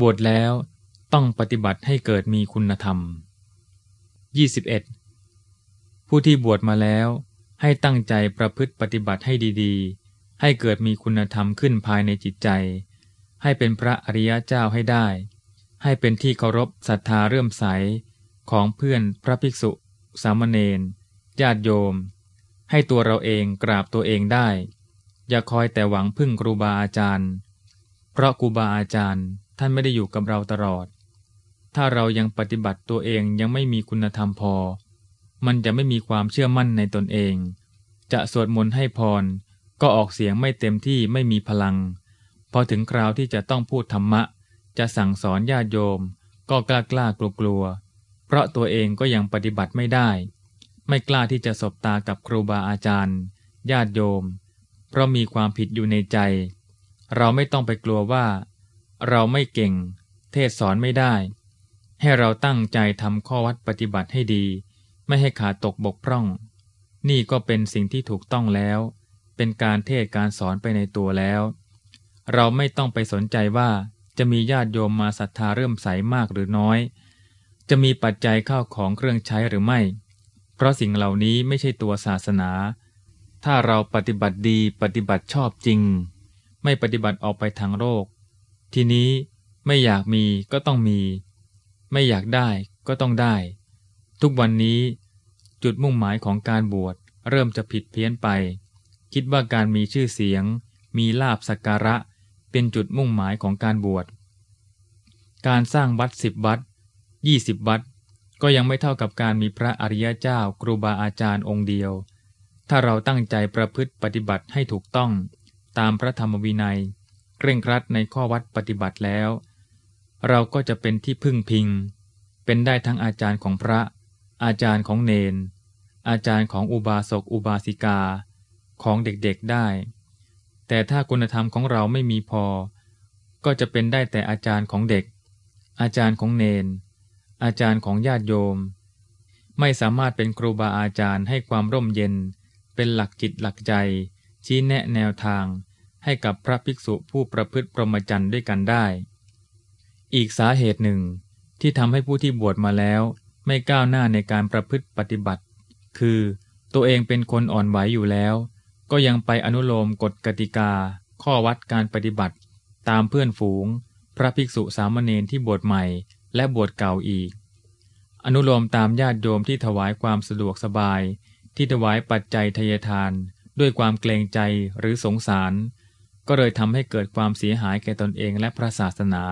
บวชแล้วต้องปฏิบัติให้เกิดมีคุณธรรม 21. ผู้ที่บวชมาแล้ว ให้ตั้งใจประพฤติปฏิบัติให้ดีๆ ให้เกิดมีคุณธรรมขึ้นภายในจิตใจ ให้เป็นพระอริยเจ้าให้ได้ ให้เป็นที่เคารพศรัทธาเรื่มใส ของเพื่อนพระภิกษุ สามเณรญาติโยม ให้ตัวเราเองกราบตัวเองได้ อย่าคอยแต่หวังพึ่งครูบาอาจารย์ เพราะครูบาอาจารย์ ท่านไม่ได้อยู่กับเราตลอด ถ้าเรายังปฏิบัติตัวเองยังไม่มีคุณธรรมพอ มันจะไม่มีความเชื่อมั่นในตนเอง จะสวดมนต์ให้พร ก็ออกเสียงไม่เต็มที่ไม่มีพลัง พอถึงคราวที่จะต้องพูดธรรมะ จะสั่งสอนญาติโยม ก็กล้ากล้ากลัวกลัวเพราะตัวเองก็ยังปฏิบัติไม่ได้ ไม่กล้าที่จะสบตากับครูบาอาจารย์ ญาติโยม เพราะมีความผิดอยู่ในใจ เราไม่ต้องไปกลัวว่า เราไม่เก่ง เทศสอนไม่ได้ ให้เราตั้งใจทำข้อวัดปฏิบัติให้ดี ไม่ให้ขาดตกบกพร่อง นี่ก็เป็นสิ่งที่ถูกต้องแล้ว เป็นการเทศการสอนไปในตัวแล้ว เราไม่ต้องไปสนใจว่าจะมีญาติโยมมาศรัทธาเริ่มใสมากหรือน้อย จะมีปัจจัยเข้าของเครื่องใช้หรือไม่ เพราะสิ่งเหล่านี้ไม่ใช่ตัวศาสนา ถ้าเราปฏิบัติดีปฏิบัติชอบจริง ไม่ปฏิบัติออกไปทางโลก ทีนี้ไม่อยากมีก็ต้องมี ไม่อยากได้ก็ต้องได้ ทุกวันนี้ จุดมุ่งหมายของการบวชเริ่มจะผิดเพี้ยนไป คิดว่าการมีชื่อเสียง มีลาบสักการะ เป็นจุดมุ่งหมายของการบวช การสร้างวัดสิบวัดยี่สิบวัด ก็ยังไม่เท่ากับการมีพระอริยเจ้าครูบาอาจารย์องค์เดียว ถ้าเราตั้งใจประพฤติปฏิบัติให้ถูกต้อง ตามพระธรรมวินัย เคร่งครัดในข้อวัดปฏิบัติแล้ว เราก็จะเป็นที่พึ่งพิง เป็นได้ทั้งอาจารย์ของพระ อาจารย์ของเนน อาจารย์ของอุบาสกอุบาสิกา ของเด็กๆได้ แต่ถ้าคุณธรรมของเราไม่มีพอ ก็จะเป็นได้แต่อาจารย์ของเด็ก อาจารย์ของเนน อาจารย์ของญาติโยม ไม่สามารถเป็นครูบาอาจารย์ให้ความร่มเย็น เป็นหลักจิตหลักใจ ชี้แนะแนวทาง ให้กับพระภิกษุผู้ประพฤติปรมจรรย์ด้วยกันได้ อีกสาเหตุหนึ่ง ที่ทำให้ผู้ที่บวชมาแล้วไม่ก้าวหน้าในการประพฤติปฏิบัติ คือตัวเองเป็นคนอ่อนไหวอยู่แล้ว ก็ยังไปอนุโลมกฎกติกา ข้อวัดการปฏิบัติ ตามเพื่อนฝูง พระภิกษุสามเณรที่บวชใหม่ และบวชเก่าอีก อนุโลมตามญาติโยมที่ถวายความสะดวกสบาย ที่ถวายปัจจัยทยทาน ด้วยความเกรงใจหรือสงสาร ก็เลยทำให้เกิดความเสียหายแก่ตนเองและพระศาสนา